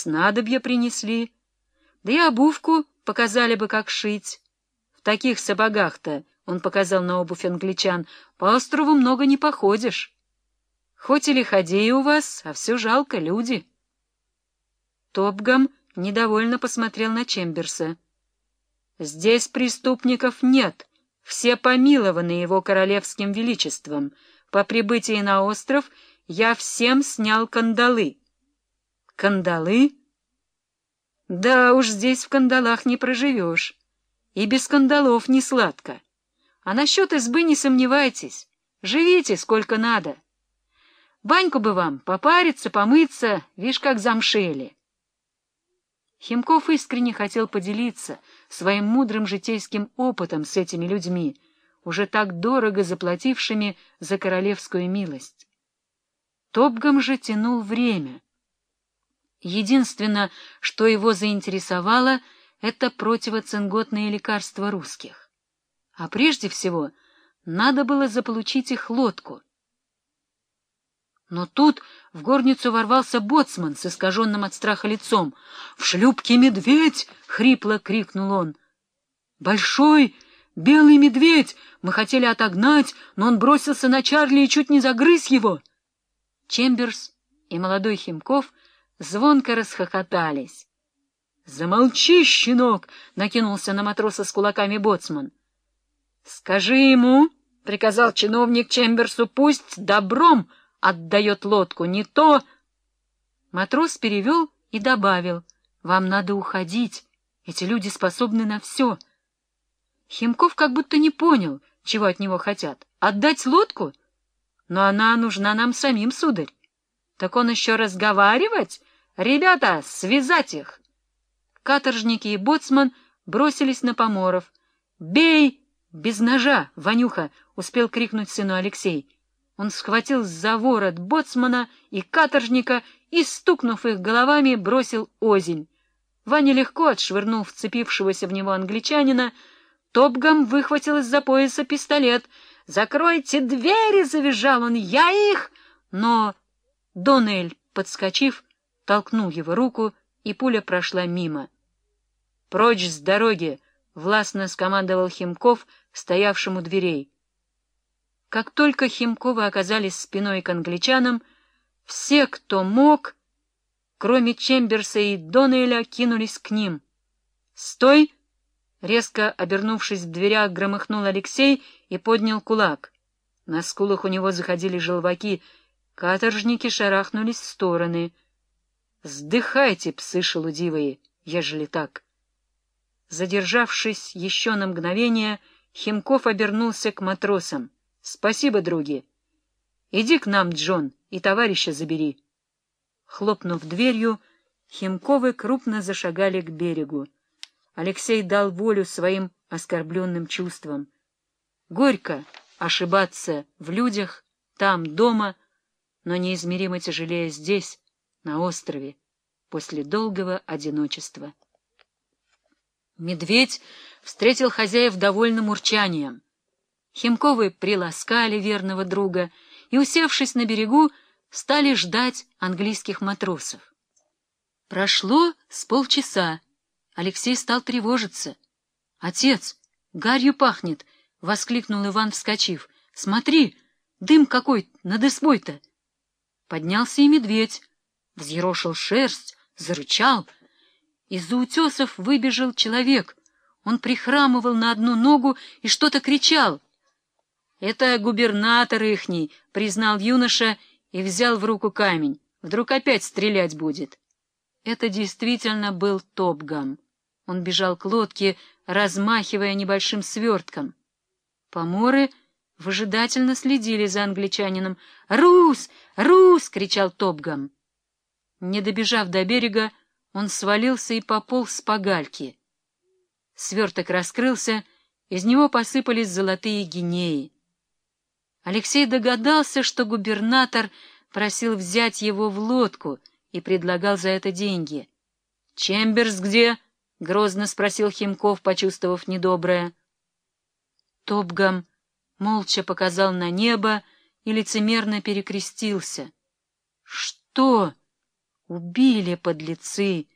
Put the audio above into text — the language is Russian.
снадобья принесли. Да и обувку показали бы, как шить. В таких сапогах-то, — он показал на обувь англичан, — по острову много не походишь. Хоть и лиходеи у вас, а все жалко, люди. Топгам недовольно посмотрел на Чемберса. «Здесь преступников нет, все помилованы его королевским величеством. По прибытии на остров я всем снял кандалы». «Кандалы?» «Да уж здесь в кандалах не проживешь. И без кандалов не сладко. А насчет избы не сомневайтесь, живите сколько надо. Баньку бы вам попариться, помыться, вишь, как замшели». Химков искренне хотел поделиться своим мудрым житейским опытом с этими людьми, уже так дорого заплатившими за королевскую милость. Топгам же тянул время. Единственное, что его заинтересовало, это противоцинготные лекарства русских. А прежде всего надо было заполучить их лодку — но тут в горницу ворвался боцман с искаженным от страха лицом. — В шлюпке медведь! — хрипло крикнул он. — Большой белый медведь! Мы хотели отогнать, но он бросился на Чарли и чуть не загрыз его. Чемберс и молодой Химков звонко расхохотались. — Замолчи, щенок! — накинулся на матроса с кулаками боцман. — Скажи ему, — приказал чиновник Чемберсу, — пусть добром отдает лодку, не то... Матрос перевел и добавил, «Вам надо уходить, эти люди способны на все». Химков как будто не понял, чего от него хотят. Отдать лодку? Но она нужна нам самим, сударь. Так он еще разговаривать? Ребята, связать их! Каторжники и боцман бросились на поморов. «Бей! Без ножа, Ванюха!» — успел крикнуть сыну Алексей. Он схватил за ворот боцмана и каторжника и, стукнув их головами, бросил озень. Ваня легко отшвырнул вцепившегося в него англичанина. Топгам выхватил из-за пояса пистолет. «Закройте двери!» — завизжал он. «Я их!» Но Донель, подскочив, толкнул его руку, и пуля прошла мимо. «Прочь с дороги!» — властно скомандовал Химков, стоявшему дверей. Как только Химковы оказались спиной к англичанам, все, кто мог, кроме Чемберса и Доннелля, кинулись к ним. «Стой!» — резко обернувшись в дверях, громыхнул Алексей и поднял кулак. На скулах у него заходили желваки, каторжники шарахнулись в стороны. «Сдыхайте, псы шелудивые, ежели так!» Задержавшись еще на мгновение, Химков обернулся к матросам. — Спасибо, други. Иди к нам, Джон, и товарища забери. Хлопнув дверью, Химковы крупно зашагали к берегу. Алексей дал волю своим оскорбленным чувствам. Горько ошибаться в людях, там, дома, но неизмеримо тяжелее здесь, на острове, после долгого одиночества. Медведь встретил хозяев довольным урчанием. Химковы приласкали верного друга и, усевшись на берегу, стали ждать английских матросов. Прошло с полчаса. Алексей стал тревожиться. — Отец, гарью пахнет! — воскликнул Иван, вскочив. — Смотри, дым какой над избой-то! Поднялся и медведь, взъерошил шерсть, зарычал. Из-за утесов выбежал человек. Он прихрамывал на одну ногу и что-то кричал — «Это губернатор ихний», — признал юноша и взял в руку камень. «Вдруг опять стрелять будет». Это действительно был Топгам. Он бежал к лодке, размахивая небольшим свертком. Поморы выжидательно следили за англичанином. «Рус! Рус!» — кричал Топгам. Не добежав до берега, он свалился и пополз по гальке. Сверток раскрылся, из него посыпались золотые гинеи. Алексей догадался, что губернатор просил взять его в лодку и предлагал за это деньги. — Чемберс где? — грозно спросил Химков, почувствовав недоброе. Топгам молча показал на небо и лицемерно перекрестился. — Что? Убили подлецы